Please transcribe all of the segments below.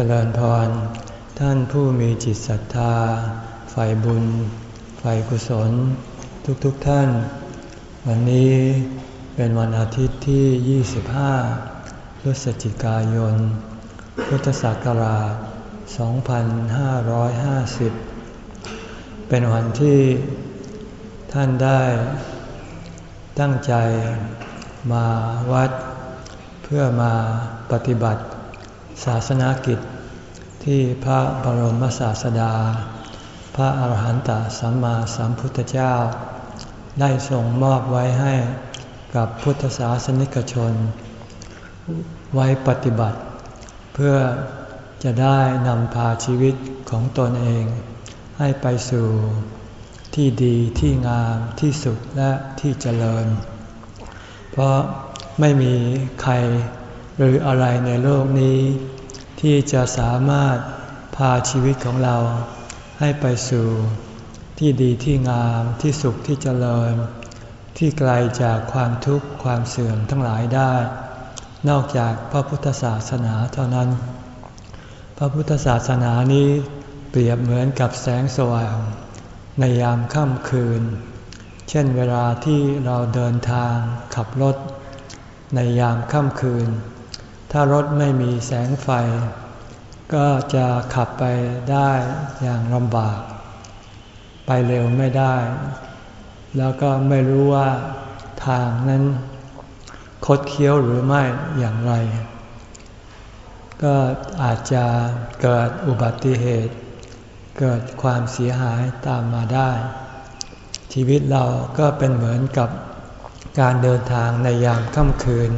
จริญพร ท่านผู้มีจิตศรัทธาใฝ่บุญใฝ่กุศล ทุกๆทท่าน วันนี้เป็นวันอาทิตย์ที่ 25 พฤศจิกายน พุทธศักราช 2550 เป็นวันที่ท่านได้ ตั้งใจมาวัดเพื่อมาปฏิบัติ ศาสนากิจ ที่พระบรมศาสดา พระอาหารหันตสัมมาสัมพุทธเจ้า ได้ทรงมอบไว้ให้กับพุทธศาสนิกชน ไว้ปฏิบัติ เพื่อจะได้นำพาชีวิตของตนเอง ให้ไปสู่ที่ดีที่งามที่สุดและที่เจริญ เพราะไม่มีใคร หรืออะไรในโลกนี้ ที่จะสามารถพาชีวิตของเราให้ไปสู่ที่ดีที่งามที่สุขที่เจริญ ที่ไกลจากความทุกข์ความเสื่อมทั้งหลายได้ นอกจากพระพุทธศาสนาเท่านั้น พระพุทธศาสนานี้เปรียบเหมือนกับแสงสว่าง ในยามค่ำคืน เช่นเวลาที่เราเดินทางขับรถ ในยามค่ำคืน ถ้ารถไม่มีแสงไฟ ก็จะขับไปได้อย่างลำบาก ไปเร็วไม่ได้ แล้วก็ไม่รู้ว่าทางนั้นคดเคี้ยวหรือไม่อย่างไร ก็อาจจะเกิดอุบัติเหตุ เกิดความเสียหายตามมาได้ ชีวิตเราก็เป็นเหมือนกับการเดินทางในยามค่ำคืน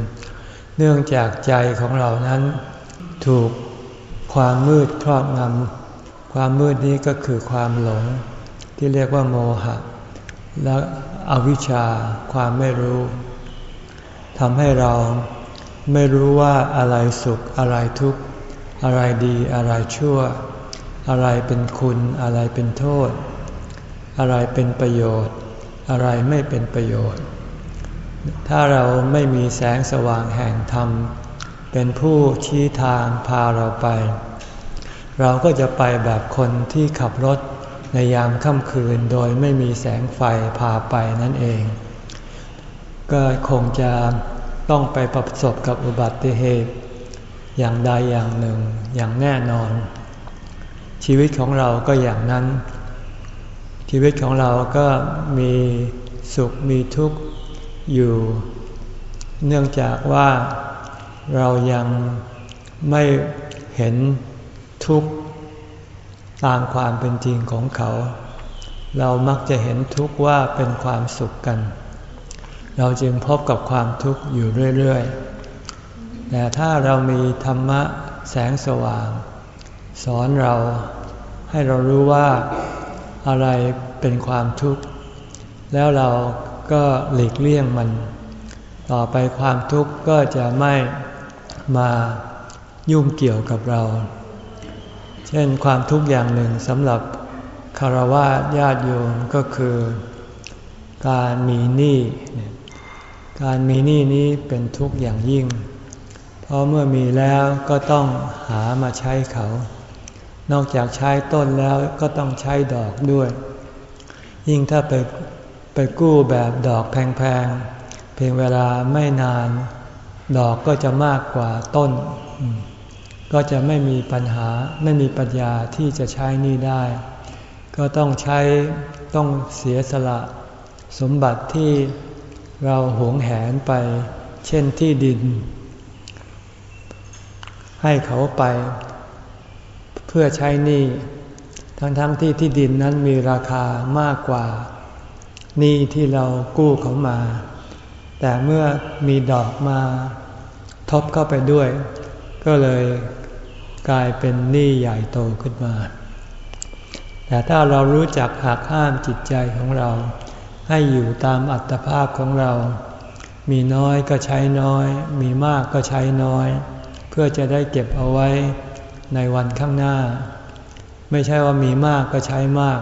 เนื่องจากใจของเรานั้น ถูกความมืดครอบงำความมืดนี้ก็คือความหลง ที่เรียกว่าโมหะ และอวิชชาความไม่รู้ทำให้เราไม่รู้ว่าอะไรสุขอะไรทุกข์ อะไรดีอะไรชั่ว อะไรเป็นคุณ อะไรเป็นโทษ อะไรเป็นประโยชน์ อะไรไม่เป็นประโยชน์ ถ้าเราไม่มีแสงสว่างแห่งธรรม เป็นผู้ชี้ทางพาเราไป เราก็จะไปแบบคนที่ขับรถในยามค่ำคืนโดยไม่มีแสงไฟพาไปนั่นเอง ก็คงจะต้องไปประสบกับอุบัติเหตุ อย่างใดอย่างหนึ่งอย่างแน่นอน ชีวิตของเราก็อย่างนั้น ชีวิตของเราก็มีสุขมีทุกข์ อยู่ เนื่องจากว่าเรายังไม่เห็นทุกข์ตามความเป็นจริงของเขา เรามักจะเห็นทุกข์ว่าเป็นความสุขกัน เราจึงพบกับความทุกข์อยู่เรื่อยๆ แต่ถ้าเรามีธรรมะแสงสว่าง สอนเราให้เรารู้ว่าอะไรเป็นความทุกข์ แล้วเรา ก็หลีกเลี่ยงมัน ต่อไปความทุกข์ก็จะไม่มายุ่งเกี่ยวกับเรา เช่นความทุกข์อย่างหนึ่งสำหรับคารวะญาติโยมก็คือ การมีหนี้การมีหนี้นี้เป็นทุกข์อย่างยิ่ง เพราะเมื่อมีแล้วก็ต้องหามาใช้เขา นอกจากใช้ต้นแล้วก็ต้องใช้ดอกด้วย ยิ่งถ้าไป ไปกู้แบบดอกแพงๆ เพียงเวลาไม่นาน ดอกก็จะมากกว่าต้น ก็จะไม่มีปัญหาไม่มีปัญญาที่จะใช้นี่ได้ ก็ต้องใช้ต้องเสียสละสมบัติที่เราหวงแหนไป เช่นที่ดิน ให้เขาไป เพื่อใช้นี้ทั้งๆทที่ที่ดินนั้นมีราคามากกว่า นี่ที่เรากู้เขามา แต่เมื่อมีดอกมาทบเข้าไปด้วย ก็เลยกลายเป็นหนี้ใหญ่โตขึ้นมา แต่ถ้าเรารู้จักหักห้ามจิตใจของเรา ให้อยู่ตามอัตภาพของเรา มีน้อยก็ใช้น้อย มีมากก็ใช้น้อย เพื่อจะได้เก็บเอาไว้ในวันข้างหน้า ไม่ใช่ว่ามีมากก็ใช้มาก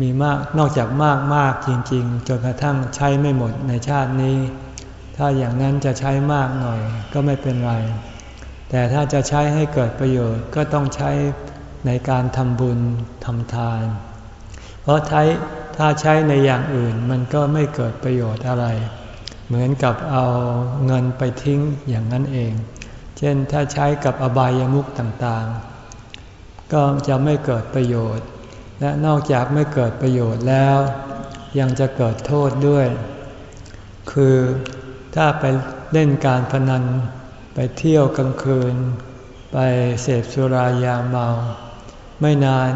มีมากนอกจากมากมากจริง ๆ จนกระทั่งใช้ไม่หมดในชาตินี้ ถ้าอย่างนั้นจะใช้มากหน่อยก็ไม่เป็นไร แต่ถ้าจะใช้ให้เกิดประโยชน์ก็ต้องใช้ในการทำบุญทำทาน เพราะใช้ถ้าใช้ในอย่างอื่นมันก็ไม่เกิดประโยชน์อะไร เหมือนกับเอาเงินไปทิ้งอย่างนั้นเอง เช่นถ้าใช้กับอบายามุขต่างๆ ก็จะไม่เกิดประโยชน์ และนอกจากไม่เกิดประโยชน์แล้ว ยังจะเกิดโทษด้วย คือถ้าไปเล่นการพนัน ไปเที่ยวกลางคืน ไปเสพสุรายาเมา ไม่นาน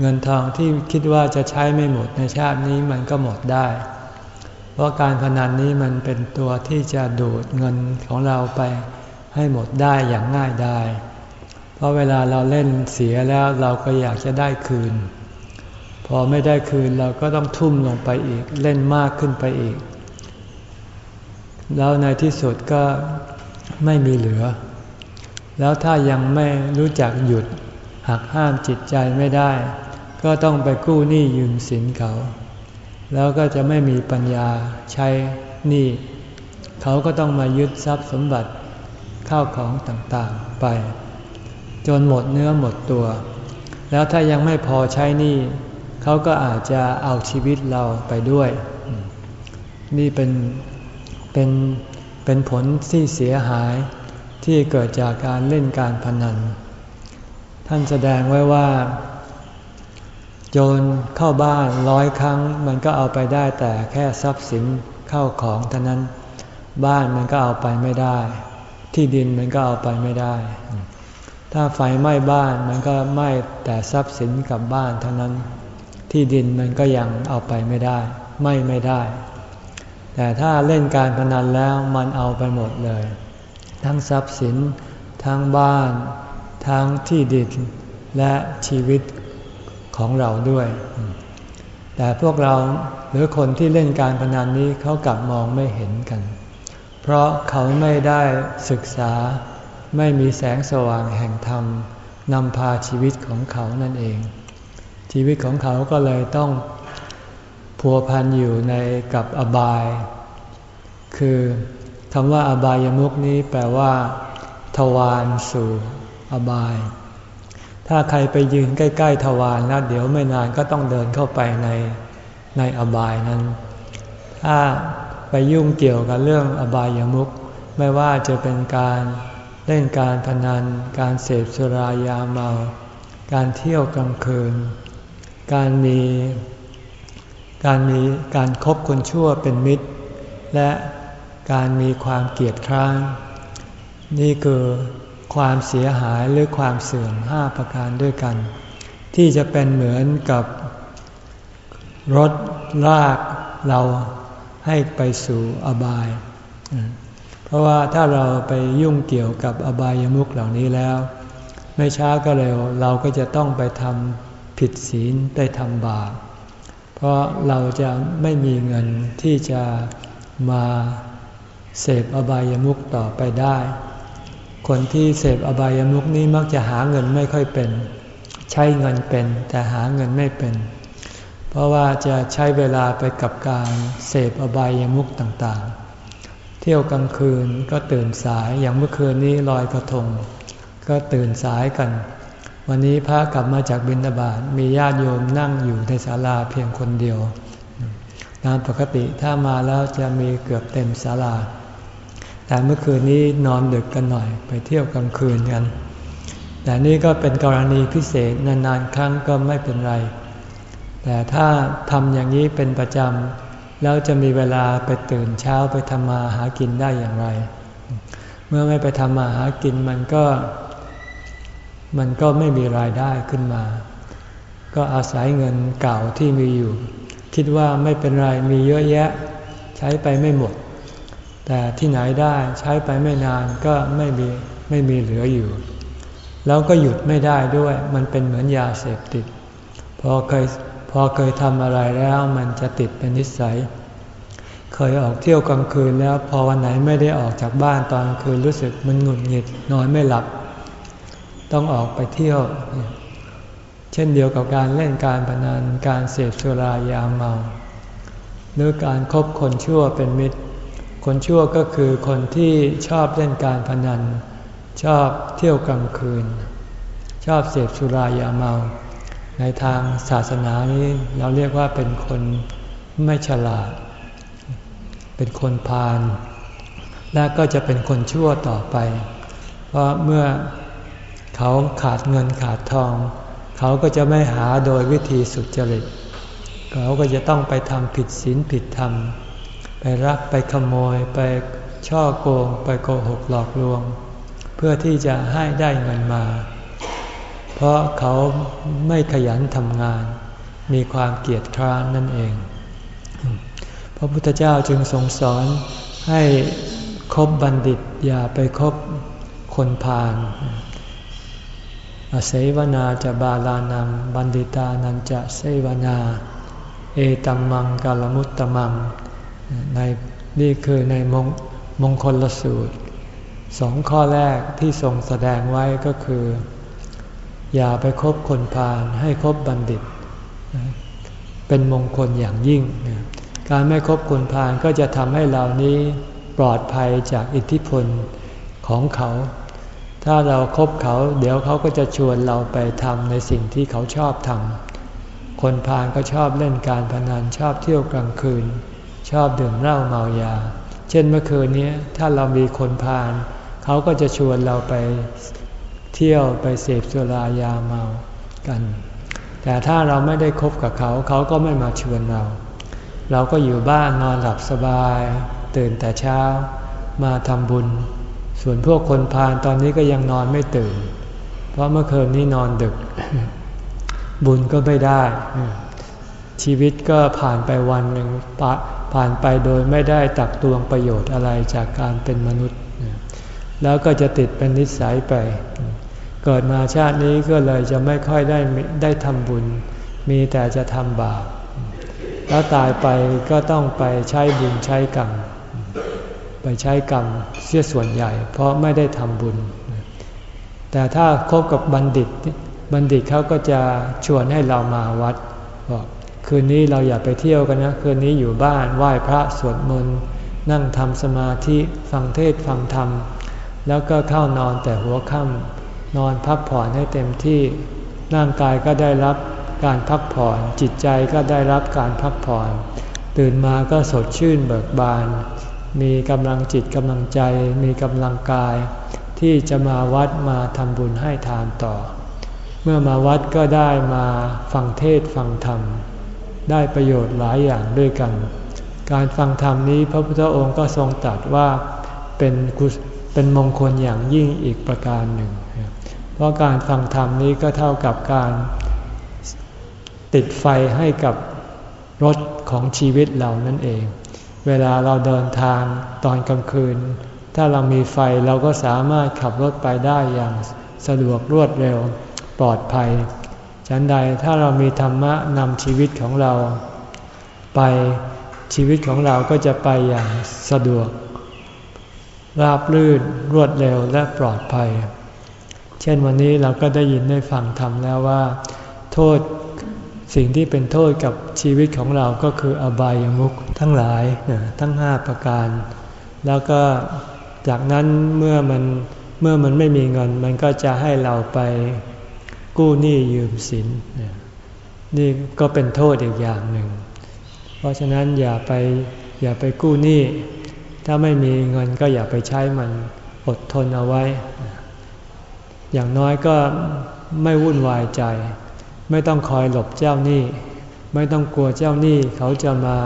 เงินทองที่คิดว่าจะใช้ไม่หมดในชาตินี้มันก็หมดได้ เพราะการพนันนี้มันเป็นตัวที่จะดูดเงินของเราไปให้หมดได้อย่างง่ายได้เพราะเวลาเราเล่นเสียแล้วเราก็อยากจะได้คืน พอไม่ได้คืนเราก็ต้องทุ่มลงไปอีกเล่นมากขึ้นไปอีก แล้วในที่สุดก็ไม่มีเหลือ แล้วถ้ายังไม่รู้จักหยุดหักห้ามจิตใจไม่ได้ ก็ต้องไปกู้หนี้ยืมสินเขา แล้วก็จะไม่มีปัญญาใช้หนี้เขาก็ต้องมายึดทรัพย์สมบัติข้าวของต่างๆไป จนหมดเนื้อหมดตัว แล้วถ้ายังไม่พอใช้หนี้ เขาก็อาจจะเอาชีวิตเราไปด้วย นี่เป็นเป็นเป็นผลที่เสียหายที่เกิดจากการเล่นการพนัน ท่านแสดงไว้ว่า โจรเข้าบ้านร้อยครั้ง มันก็เอาไปได้แต่แค่ทรัพย์สินเข้าของเท่านั้น บ้านมันก็เอาไปไม่ได้ ที่ดินมันก็เอาไปไม่ได้ ถ้าไฟไหม้บ้านมันก็ไหม้แต่ทรัพย์สินกับบ้านเท่านั้น ที่ดินมันก็ยังเอาไปไม่ได้ ไม้ไม่ได้ แต่ถ้าเล่นการพนันแล้วมันเอาไปหมดเลย ทั้งทรัพย์สิน ทั้งบ้าน ทั้งที่ดิน และชีวิตของเราด้วย แต่พวกเราหรือคนที่เล่นการพนันนี้เขากลับมองไม่เห็นกัน เพราะเขาไม่ได้ศึกษาไม่มีแสงสว่างแห่งธรรมนำพาชีวิตของเขานั่นเอง ชีวิตของเขาก็เลยต้องพัวพันอยู่ในกับอบาย คือคำว่าอบายมุกนี้แปลว่า ทวารสู่อบาย ถ้าใครไปยืนใกล้ ๆ ทวารแล้วเดี๋ยวไม่นานก็ต้องเดินเข้าไปในในอบายนั้น ถ้าไปยุ่งเกี่ยวกับเรื่องอบายามุกไม่ว่าจะเป็นการเล่นการพนัน การเสพสุรายาเมา การเที่ยวกลางคืน การมีการมีการครบคนชั่วเป็นมิตร และการมีความเกียดคร้านนี่คือความเสียหายหรือความเสื่อมห้าประการด้วยกัน ที่จะเป็นเหมือนกับรถลากเราให้ไปสู่อบาย เพราะว่าถ้าเราไปยุ่งเกี่ยวกับอบายามุขเหล่านี้แล้ว ไม่ช้าก็เร็วเราก็จะต้องไปทำ ผิดศีลไปทำบาป เพราะเราจะไม่มีเงินที่จะมาเสพอบายามุขต่อไปได้ คนที่เสพอบายามุขนี้มักจะหาเงินไม่ค่อยเป็น ใช้เงินเป็นแต่หาเงินไม่เป็น เพราะว่าจะใช้เวลาไปกับการเสพอบายามุขต่างๆ เที่ยวกลางคืนก็ตื่นสายอย่างเมื่อคืนนี้ลอยกระทง ก็ตื่นสายกัน วันนี้พระกลับมาจากบิณฑบาตมีญาติโยมนั่งอยู่ในศาลาเพียงคนเดียวตามปกติถ้ามาแล้วจะมีเกือบเต็มศาลา แต่เมื่อคืนนี้นอนดึกกันหน่อยไปเที่ยวกลางคืนกัน แต่นี่ก็เป็นกรณีพิเศษนานๆครั้งก็ไม่เป็นไร แต่ถ้าทำอย่างนี้เป็นประจำแล้วจะมีเวลาไปตื่นเช้าไปทำมาหากินได้อย่างไร เมื่อไม่ไปทำมาหากินมันก็ มันก็ไม่มีรายได้ขึ้นมา ก็อาศัยเงินเก่าที่มีอยู่ คิดว่าไม่เป็นไรมีเยอะแยะ ใช้ไปไม่หมด แต่ที่ไหนได้ใช้ไปไม่นานก็ไม่มีไม่มีเหลืออยู่ แล้วก็หยุดไม่ได้ด้วย มันเป็นเหมือนยาเสพติด พอเคยพอเคยทำอะไรแล้วมันจะติดเป็นนิสัย เคยออกเที่ยวกลางคืนแล้วพอวันไหนไม่ได้ออกจากบ้านตอนคืนรู้สึกมันหงุดหงิดนอนไม่หลับ ต้องออกไปเที่ยว เช่นเดียวกับการเล่นการพนันการเสพสุรายาเมา หรือการครบคนชั่วเป็นมิตร คนชั่วก็คือคนที่ชอบเล่นการพนัน ชอบเที่ยวกลางคืน ชอบเสพสุรายาเมา ในทางศาสนานี้เราเรียกว่าเป็นคนไม่ฉลาด เป็นคนพาลและก็จะเป็นคนชั่วต่อไป เพราะเมื่อ เขาขาดเงินขาดทอง เขาก็จะไม่หาโดยวิธีสุจริต เขาก็จะต้องไปทำผิดศีลผิดธรรม ไปรักไปขโมยไปช่อโกงไปโกหกหลอกลวง เพื่อที่จะให้ได้เงินมา เพราะเขาไม่ขยันทำงาน มีความเกียจคร้านนั่นเอง พระพุทธเจ้าจึงทรงสอนให้คบบัณฑิตอย่าไปคบคนพาล อเสวนาจะบาลานังบัณฑิตานันจะเสวนา เอตัมมังกาลมุตตมังในนี่คือในมงมงคลลสูตรสองข้อแรกที่ทรงแสดงไว้ก็คือ อย่าไปคบคนพาลให้คบบัณฑิต เป็นมงคลอย่างยิ่ง การไม่คบคนพาลก็จะทำให้เรานี้ปลอดภัยจากอิทธิพลของเขา ถ้าเราครบเขาเดี๋ยวเขาก็จะชวนเราไปทำในสิ่งที่เขาชอบทำคนพาลก็ชอบเล่นการพนันชอบเที่ยวกลางคืน ชอบดื่มเหล้าเมายา เช่นเมื่อคืนนี้ถ้าเรามีคนพาลเขาก็จะชวนเราไปเที่ยวไปเสพสุรายาเมากัน แต่ถ้าเราไม่ได้คบกับเขาเขาก็ไม่มาชวนเรา เราก็อยู่บ้านนอนหลับสบาย ตื่นแต่เช้ามาทำบุญ ส่วนพวกคนพาลตอนนี้ก็ยังนอนไม่ตื่น เพราะเมื่อคืนนี้นอนดึก บุญก็ไม่ได้ ชีวิตก็ผ่านไปวันหนึ่งผ่านไปโดยไม่ได้ตักตวงประโยชน์อะไรจากการเป็นมนุษย์ แล้วก็จะติดเป็นนิสัยไป เกิดมาชาตินี้ก็เลยจะไม่ค่อยได้ได้ทำบุญ มีแต่จะทำบาปแล้วตายไปก็ต้องไปใช้บุญใช้กรรม ใช้กรรมเสียส่วนใหญ่ เพราะไม่ได้ทำบุญ แต่ถ้าคบกับบัณฑิต บัณฑิตเขาก็จะชวนให้เรามาวัดบอกคืนนี้เราอย่าไปเที่ยวกันนะ คืนนี้อยู่บ้านไหว้พระสวดมนต์นั่งทำสมาธิฟังเทศฟังธรรม แล้วก็เข้านอนแต่หัวค่ำนอนพักผ่อนให้เต็มที่ร่างกายก็ได้รับการพักผ่อนจิตใจก็ได้รับการพักผ่อน ตื่นมาก็สดชื่นเบิกบาน มีกำลังจิตกำลังใจ มีกำลังกาย ที่จะมาวัดมาทำบุญให้ทานต่อ เมื่อมาวัดก็ได้มาฟังเทศฟังธรรม ได้ประโยชน์หลายอย่างด้วยกัน การฟังธรรมนี้พระพุทธองค์ก็ทรงตรัสว่าเป็นเป็นมงคลอย่างยิ่งอีกประการหนึ่ง เพราะการฟังธรรมนี้ก็เท่ากับการติดไฟให้กับรถของชีวิตเรานั่นเอง เวลาเราเดินทางตอนกลางคืน ถ้าเรามีไฟเราก็สามารถขับรถไปได้อย่างสะดวกรวดเร็วปลอดภัย ฉันใดถ้าเรามีธรรมะนำชีวิตของเรา ไปชีวิตของเราก็จะไปอย่างสะดวก ราบรื่นรวดเร็วและปลอดภัย เช่นวันนี้เราก็ได้ยินได้ฟังธรรมแล้วว่า โทษ สิ่งที่เป็นโทษกับชีวิตของเราก็คืออบายามุขทั้งหลายทั้งห้าประการ แล้วก็จากนั้นเมื่อมันเมื่อมันไม่มีเงิน มันก็จะให้เราไปกู้หนี้ยืมสินนี่ก็เป็นโทษอีกอย่างหนึ่ง เพราะฉะนั้นอย่าไปอย่าไปกู้หนี้ ถ้าไม่มีเงินก็อย่าไปใช้มันอดทนเอาไว้ อย่างน้อยก็ไม่วุ่นวายใจ ไม่ต้องคอยหลบเจ้าหนี้ ไม่ต้องกลัวเจ้าหนี้เขาจะมา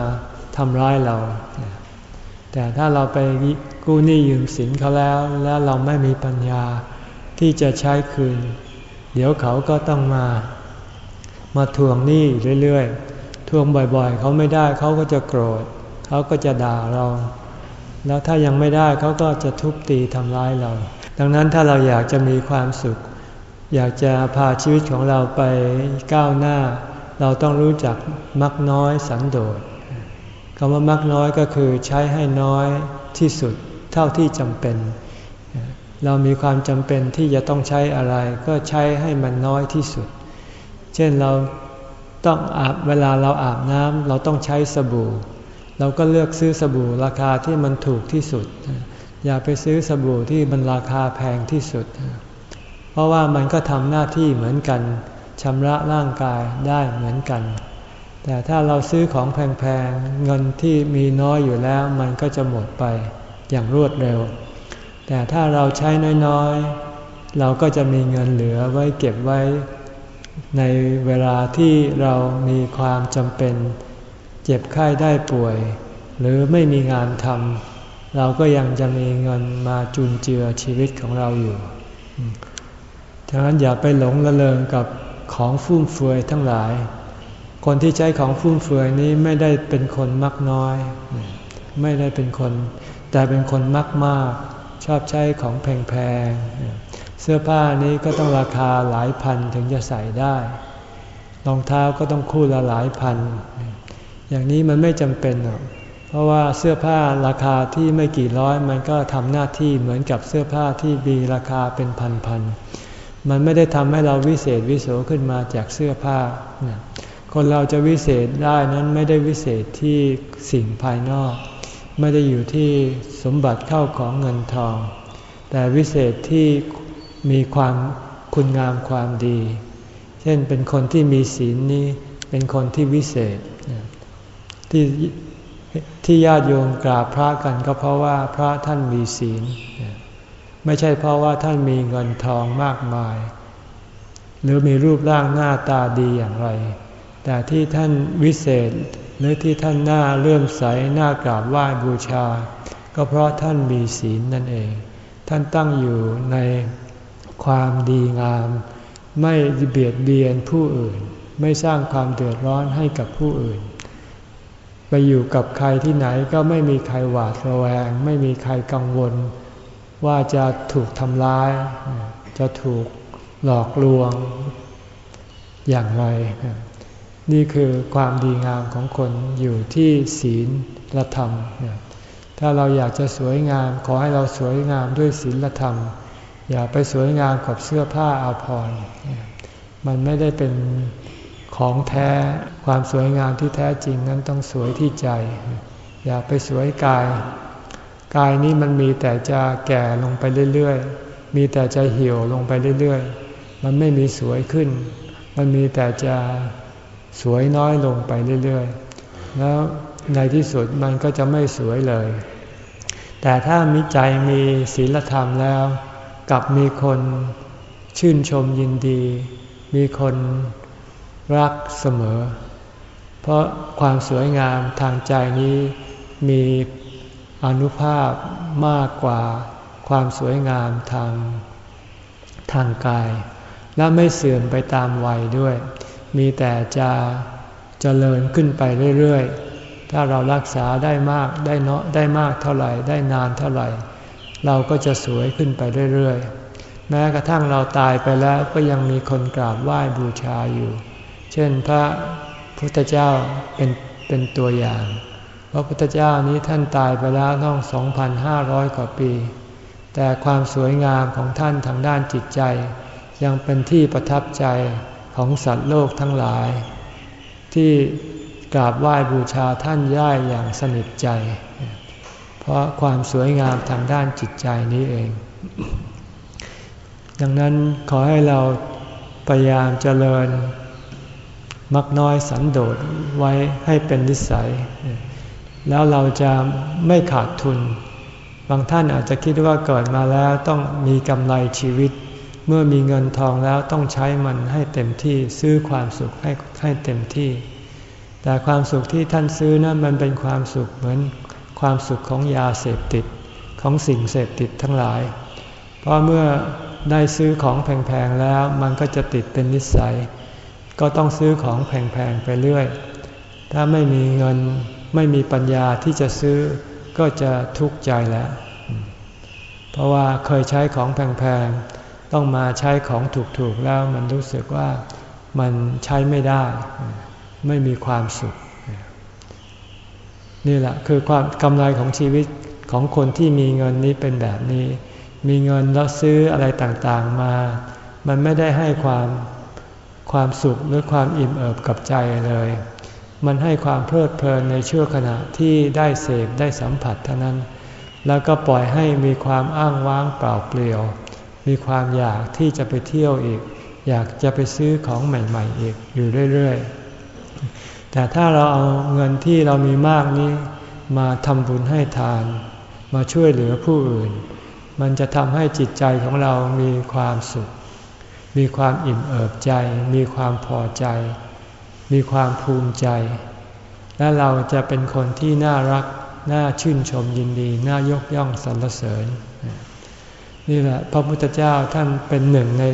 ทำร้ายเรา แต่ถ้าเราไปกู้หนี้ยืมสินเขาแล้ว แล้วเราไม่มีปัญญาที่จะใช้คืน เดี๋ยวเขาก็ต้องมา มาทวงหนี้เรื่อยๆ ทวงบ่อยๆ เขาไม่ได้เขาก็จะโกรธ เขาก็จะด่าเรา แล้วถ้ายังไม่ได้เขาก็จะทุบตีทำร้ายเรา ดังนั้นถ้าเราอยากจะมีความสุข อยากจะพาชีวิตของเราไปก้าวหน้า เราต้องรู้จักมักน้อยสันโดษคำว่ามักน้อยก็คือใช้ให้น้อยที่สุดเท่าที่จำเป็น เรามีความจำเป็นที่จะต้องใช้อะไร ก็ใช้ให้มันน้อยที่สุด เช่นเราต้องอาบเวลาเราอาบน้ำเราต้องใช้สบู่ เราก็เลือกซื้อสบู่ราคาที่มันถูกที่สุด อย่าไปซื้อสบู่ที่มันราคาแพงที่สุด เพราะว่ามันก็ทำหน้าที่เหมือนกันชำระร่างกายได้เหมือนกัน แต่ถ้าเราซื้อของแพงๆ เงินที่มีน้อยอยู่แล้วมันก็จะหมดไปอย่างรวดเร็ว แต่ถ้าเราใช้น้อยๆ เราก็จะมีเงินเหลือไว้เก็บไว้ ในเวลาที่เรามีความจำเป็น เจ็บไข้ได้ป่วย หรือไม่มีงานทำเราก็ยังจะมีเงินมาจุนเจือชีวิตของเราอยู่ ฉะนั้นอย่าไปหลงละเลงกับของฟุ่มเฟือยทั้งหลาย คนที่ใช้ของฟุ่มเฟือยนี้ไม่ได้เป็นคนมักน้อย ไม่ได้เป็นคน แต่เป็นคนมักมาก ชอบใช้ของแพงๆ เสื้อผ้านี้ก็ต้องราคาหลายพันถึงจะใส่ได้ รองเท้าก็ต้องคู่ละหลายพัน อย่างนี้มันไม่จำเป็นหรอกเพราะว่าเสื้อผ้าราคาที่ไม่กี่ร้อยมันก็ทำหน้าที่เหมือนกับเสื้อผ้าที่มีราคาเป็นพันๆ มันไม่ได้ทำให้เราวิเศษวิโสขึ้นมาจากเสื้อผ้า คนเราจะวิเศษได้นั้นไม่ได้วิเศษที่สิ่งภายนอก ไม่ได้อยู่ที่สมบัติเข้าของเงินทอง แต่วิเศษที่มีความคุณงามความดี เช่นเป็นคนที่มีศีลนี้เป็นคนที่วิเศษ ที่ที่ญาติโยมกราบพระกันก็เพราะว่าพระท่านมีศีล ไม่ใช่เพราะว่าท่านมีเงินทองมากมาย หรือมีรูปร่างหน้าตาดีอย่างไร แต่ที่ท่านวิเศษหรือที่ท่านหน้าเลื่อมใสหน้ากราบไหว้บูชา ก็เพราะท่านมีศีลนั่นเอง ท่านตั้งอยู่ในความดีงาม ไม่เบียดเบียนผู้อื่น ไม่สร้างความเดือดร้อนให้กับผู้อื่น ไปอยู่กับใครที่ไหนก็ไม่มีใครหวาดระแวง ไม่มีใครกังวล ว่าจะถูกทำร้าย จะถูกหลอกลวงอย่างไร นี่คือความดีงามของคนอยู่ที่ศีลละธรรม ถ้าเราอยากจะสวยงามขอให้เราสวยงามด้วยศีลธรรม อย่าไปสวยงามกับเสื้อผ้าอาภรณ์มันไม่ได้เป็นของแท้ความสวยงามที่แท้จริงนั้นต้องสวยที่ใจ อย่าไปสวยกาย กายนี้มันมีแต่จะแก่ลงไปเรื่อยๆ มีแต่จะเหี่ยวลงไปเรื่อยๆ มันไม่มีสวยขึ้น มันมีแต่จะสวยน้อยลงไปเรื่อยๆ แล้วในที่สุดมันก็จะไม่สวยเลย แต่ถ้ามีใจมีศีลธรรมแล้วกับมีคนชื่นชมยินดี มีคนรักเสมอ เพราะความสวยงามทางใจนี้มี อนุภาพมากกว่าความสวยงามทางทางกาย และไม่เสื่อมไปตามวัยด้วย มีแต่จะจะเจริญขึ้นไปเรื่อยๆ ถ้าเรารักษาได้มากได้เนาะได้มากเท่าไหร่ได้นานเท่าไหร่ เราก็จะสวยขึ้นไปเรื่อยๆ แม้กระทั่งเราตายไปแล้วก็ยังมีคนกราบไหว้บูชาอยู่ เช่นพระพุทธเจ้าเป็นเป็นตัวอย่าง พระพุทธเจ้านี้ท่านตายไปแล้วต้อง 2,500 กว่าปี แต่ความสวยงามของท่านทางด้านจิตใจ ยังเป็นที่ประทับใจของสัตว์โลกทั้งหลาย ที่กราบไหว้บูชาท่านย่ายอย่างสนิทใจ เพราะความสวยงามทางด้านจิตใจนี้เอง ดังนั้นขอให้เราพยายามเจริญ มักน้อยสันโดษไว้ให้เป็นนิสัย แล้วเราจะไม่ขาดทุน บางท่านอาจจะคิดว่าเกิดมาแล้วต้องมีกำไรชีวิต เมื่อมีเงินทองแล้วต้องใช้มันให้เต็มที่ซื้อความสุขให้ให้เต็มที่ แต่ความสุขที่ท่านซื้อนั้นมันเป็นความสุขเหมือนความสุขของยาเสพติดของสิ่งเสพติดทั้งหลาย เพราะเมื่อได้ซื้อของแพงๆแล้วมันก็จะติดเป็นนิสัย ก็ต้องซื้อของแพงๆไปเรื่อย ถ้าไม่มีเงิน ไม่มีปัญญาที่จะซื้อก็จะทุกข์ใจแล้ว เพราะว่าเคยใช้ของแพงๆ ต้องมาใช้ของถูกๆแล้วมันรู้สึกว่ามันใช้ไม่ได้ ไม่มีความสุข นี่แหละคือความกำไรของชีวิตของคนที่มีเงินนี้เป็นแบบนี้ มีเงินแล้วซื้ออะไรต่างๆมา มันไม่ได้ให้ความความสุขหรือความอิ่มเอิบกับใจเลย มันให้ความเพลิดเพลินในชั่วขณะที่ได้เสพได้สัมผัสเท่านั้น แล้วก็ปล่อยให้มีความอ้างว้างเปล่าเปลี่ยว มีความอยากที่จะไปเที่ยวอีก อยากจะไปซื้อของใหม่ ๆ อีกอยู่เรื่อยๆ แต่ถ้าเราเอาเงินที่เรามีมากนี้ มาทำบุญให้ทาน มาช่วยเหลือผู้อื่น มันจะทำให้จิตใจของเรามีความสุข มีความอิ่มเอิบใจ มีความพอใจ มีความภูมิใจ และเราจะเป็นคนที่น่ารัก น่าชื่นชมยินดี น่ายกย่องสรรเสริญ นี่แหละพระพุทธเจ้าท่านเป็นหนึ่งใน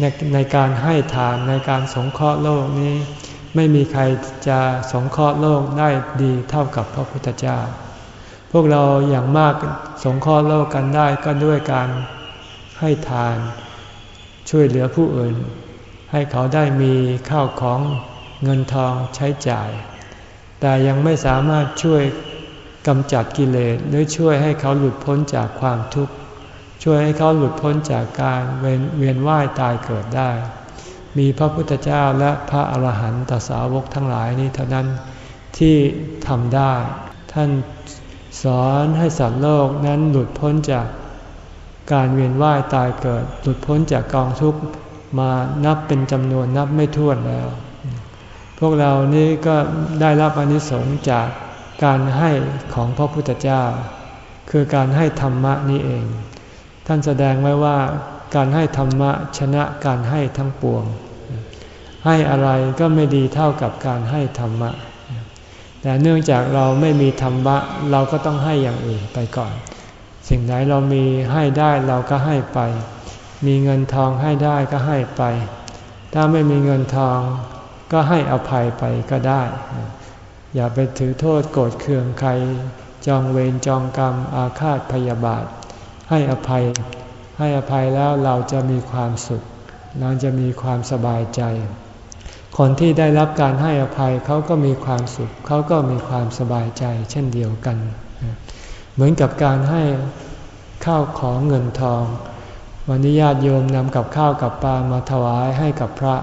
ในในการให้ทานในการสงเคราะห์โลกนี้ ไม่มีใครจะสงเคราะห์โลกได้ดีเท่ากับพระพุทธเจ้า พวกเราอย่างมากสงเคราะห์โลกกันได้ก็ด้วยการให้ทาน ช่วยเหลือผู้อื่น ให้เขาได้มีข้าวของ เงินทองใช้จ่าย แต่ยังไม่สามารถช่วยกำจัดกิเลสหรือช่วยให้เขาหลุดพ้นจากความทุกข์ ช่วยให้เขาหลุดพ้นจากการเวียนว่ายตายเกิดได้ มีพระพุทธเจ้าและพระอาหารหันตสาวกทั้งหลายนี้เท่านั้นที่ทำได้ ท่านสอนให้สัตว์โลกนั้นหลุดพ้นจากการเวียนว่ายตายเกิด หลุดพ้นจากกองทุกข์มานับเป็นจำนวนนับไม่ถ้วนแล้ว วกเรานี่ก็ได้รับอนิสงส์จากการให้ของพระพุทธเจ้า คือการให้ธรรมะนี้เอง ท่านแสดงไว้ว่าการให้ธรรมะชนะการให้ทั้งปวง ให้อะไรก็ไม่ดีเท่ากับการให้ธรรมะ แต่เนื่องจากเราไม่มีธรรมะเราก็ต้องให้อย่างอื่นไปก่อน สิ่งไหนเรามีให้ได้เราก็ให้ไป มีเงินทองให้ได้ก็ให้ไป ถ้าไม่มีเงินทอง ก็ให้อภัยไปก็ได้ อย่าไปถือโทษโกรธเคืองใคร จองเวรจองกรรมอาฆาตพยาบาท ให้อภัย ให้อภัยแล้วเราจะมีความสุข เราจะมีความสบายใจ คนที่ได้รับการให้อภัยเขาก็มีความสุข เขาก็มีความสบายใจ เช่นเดียวกัน เหมือนกับการให้ข้าวของเงินทอง วันนี้ญาติโยมนำกับข้าวกับปลามาถวายให้กับพระ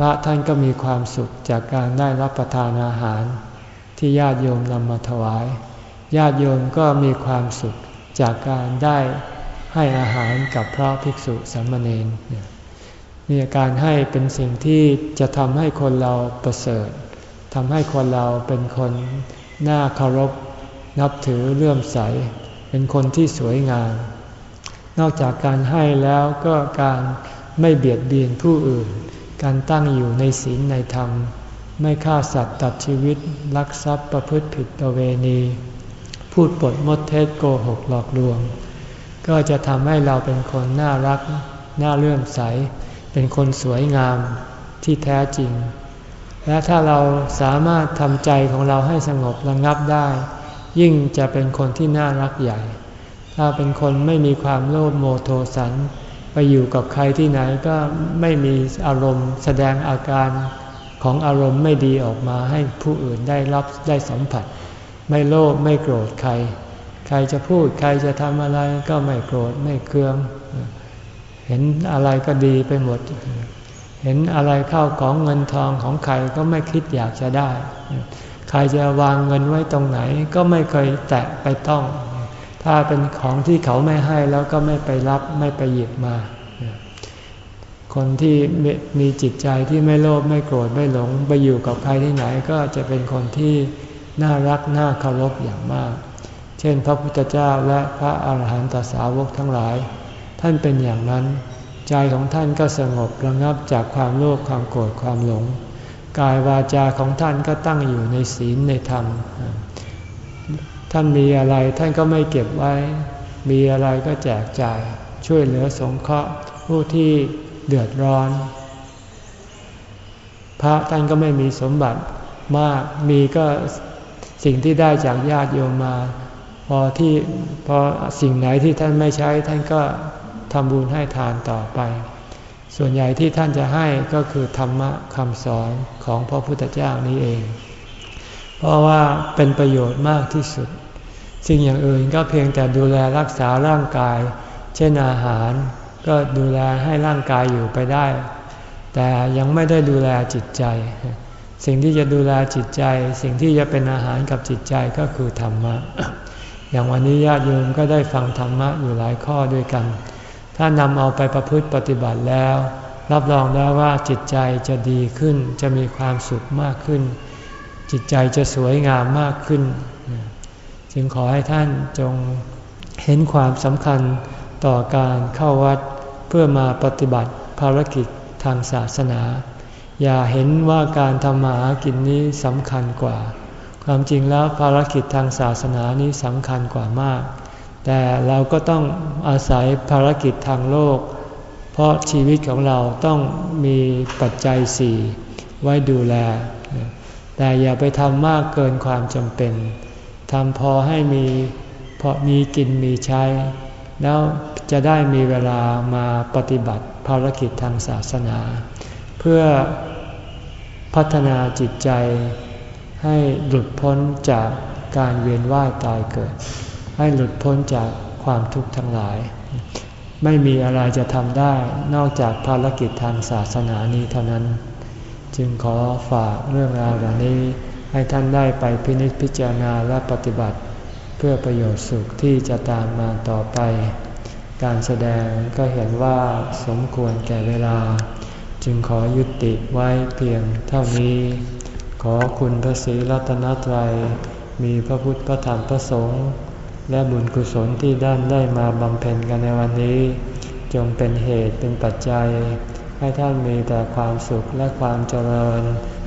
พระท่านก็มีความสุขจากการได้รับประทานอาหาร ที่ญาติโยมนำมาถวาย ญาติโยมก็มีความสุขจากการได้ให้อาหารกับพระภิกษุสามเณรนี่การให้เป็นสิ่งที่จะทำให้คนเราประเสริฐทำให้คนเราเป็นคนน่าเคารพ นับถือเลื่อมใส เป็นคนที่สวยงาม นอกจากการให้แล้วก็การไม่เบียดเบียนผู้อื่น การตั้งอยู่ในศีลในธรรม ไม่ฆ่าสัตว์ตัดชีวิตลักทรัพย์ประพฤติผิดประเวณี พูดปดมดเท็จโกหกหลอกลวง ก็จะทำให้เราเป็นคนน่ารัก น่าเลื่อมใส เป็นคนสวยงามที่แท้จริง และถ้าเราสามารถทำใจของเราให้สงบระงับได้ ยิ่งจะเป็นคนที่น่ารักใหญ่ ถ้าเป็นคนไม่มีความโลภโมโทสัน ไปอยู่กับใครที่ไหนก็ไม่มีอารมณ์แสดงอาการของอารมณ์ไม่ดีออกมาให้ผู้อื่นได้รับได้สัมผัส ไม่โลภไม่โกรธใคร ใครจะพูดใครจะทำอะไรก็ไม่โกรธไม่เคือง เห็นอะไรก็ดีไปหมด เห็นอะไรเข้าของเงินทองของใครก็ไม่คิดอยากจะได้ ใครจะวางเงินไว้ตรงไหนก็ไม่เคยแตะไปต้อง ถ้าเป็นของที่เขาไม่ให้แล้วก็ไม่ไปรับไม่ไปหยิบมา คนที่มีจิตใจที่ไม่โลภไม่โกรธไม่หลง ไปอยู่กับใครที่ไหนก็จะเป็นคนที่น่ารักน่าเคารพอย่างมาก เช่น พระพุทธเจ้าและพระอาหารหันตสาวกทั้งหลาย ท่านเป็นอย่างนั้น ใจของท่านก็สงบระงับจากความโลภความโกรธความหลง กายวาจาของท่านก็ตั้งอยู่ในศีลในธรรม ท่านมีอะไรท่านก็ไม่เก็บไว้ มีอะไรก็แจกจ่าย ช่วยเหลือสงเคราะห์ผู้ที่เดือดร้อน พระท่านก็ไม่มีสมบัติมาก มีก็สิ่งที่ได้จากญาติโยมมา พอที่พอสิ่งไหนที่ท่านไม่ใช้ท่านก็ทำบุญให้ทานต่อไป ส่วนใหญ่ที่ท่านจะให้ก็คือธรรมะคำสอนของพระพุทธเจ้านี้เอง เพราะว่าเป็นประโยชน์มากที่สุด สิ่งอย่างอื่นก็เพียงแต่ดูแลรักษาร่างกาย เช่นอาหารก็ดูแลให้ร่างกายอยู่ไปได้ แต่ยังไม่ได้ดูแลจิตใจ สิ่งที่จะดูแลจิตใจ สิ่งที่จะเป็นอาหารกับจิตใจก็คือธรรมะ อย่างวันนี้ญาติโยมก็ได้ฟังธรรมะอยู่หลายข้อด้วยกัน ถ้านำเอาไปประพฤติปฏิบัติแล้ว รับรองได้ว่าจิตใจจะดีขึ้น จะมีความสุขมากขึ้น จิตใจจะสวยงามมากขึ้น จึงขอให้ท่านจงเห็นความสำคัญต่อการเข้าวัดเพื่อมาปฏิบัติภารกิจทางศาสนา อย่าเห็นว่าการทำมาหากินนี้สำคัญกว่า ความจริงแล้วภารกิจทางศาสนานี้สำคัญกว่ามาก แต่เราก็ต้องอาศัยภารกิจทางโลก เพราะชีวิตของเราต้องมีปัจจัยสี่ไว้ดูแล แต่อย่าไปทำมากเกินความจำเป็น ทำพอให้มีพอมีกินมีใช้ แล้วจะได้มีเวลามาปฏิบัติภารกิจทางศาสนา เพื่อพัฒนาจิตใจให้หลุดพ้นจากการเวียนว่ายตายเกิด ให้หลุดพ้นจากความทุกข์ทั้งหลาย ไม่มีอะไรจะทำได้นอกจากภารกิจทางศาสนานี้เท่านั้น จึงขอฝากเรื่องราวเหล่านี้ ให้ท่านได้ไปพินิจพิจารณาและปฏิบัติ เพื่อประโยชน์สุขที่จะตามมาต่อไป การแสดงก็เห็นว่าสมควรแก่เวลา จึงขอยุติไว้เพียงเท่านี้ ขอคุณพระศรีรัตนตรัย มีพระพุทธพระธรรมพระสงฆ์และบุญกุศลที่ด้านได้มาบำเพ็ญกันในวันนี้ จงเป็นเหตุเป็นปัจจัย ให้ท่านมีแต่ความสุขและความเจริญ